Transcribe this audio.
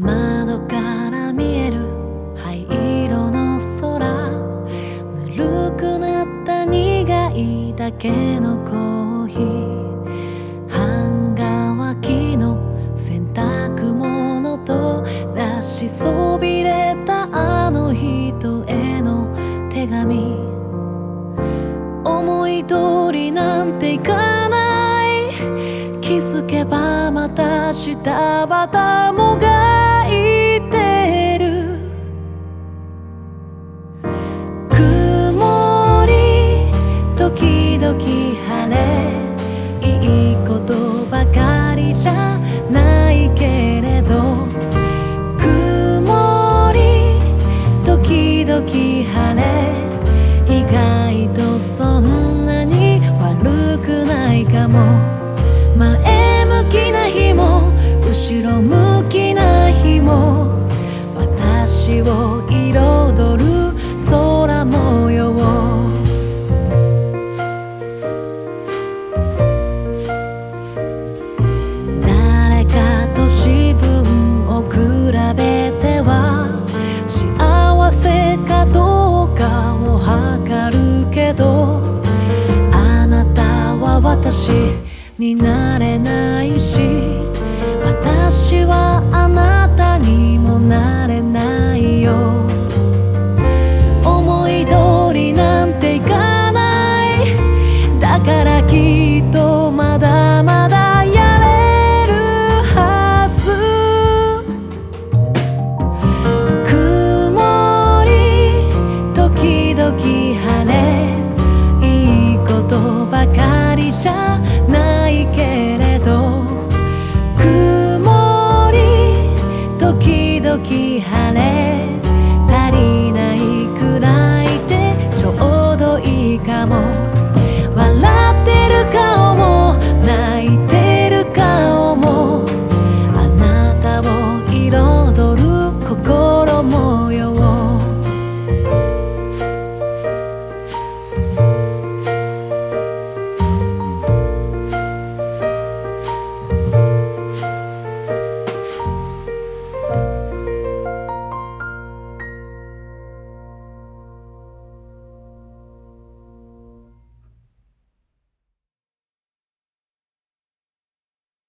窓から見える灰色の空ぬるくなった苦いだけのコーヒー半乾きの洗濯物と出しそびれたあの人への手紙思い通りなんていかない気づけばまた下はたもが々晴れ。意外とそんなに悪くないかも。前向きな日も後ろ向きな日も。私を彩るしになれないし私はあなたにもなれないよ。思い通りなんていかない。だから彩る